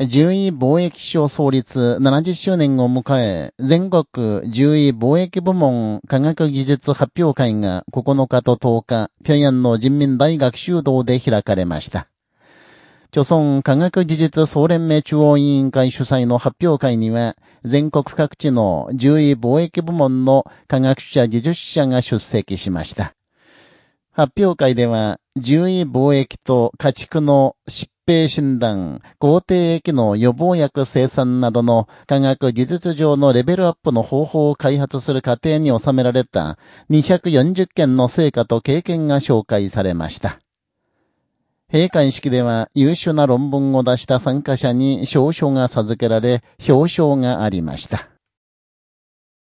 獣医貿易省創立70周年を迎え、全国獣医貿易部門科学技術発表会が9日と10日、平壌の人民大学修道で開かれました。朝鮮科学技術総連盟中央委員会主催の発表会には、全国各地の獣医貿易部門の科学者技術者が出席しました。発表会では、獣医貿易と家畜の疾病診断、抗体液の予防薬生産などの科学技術上のレベルアップの方法を開発する過程に収められた240件の成果と経験が紹介されました。閉会式では優秀な論文を出した参加者に証書が授けられ、表彰がありました。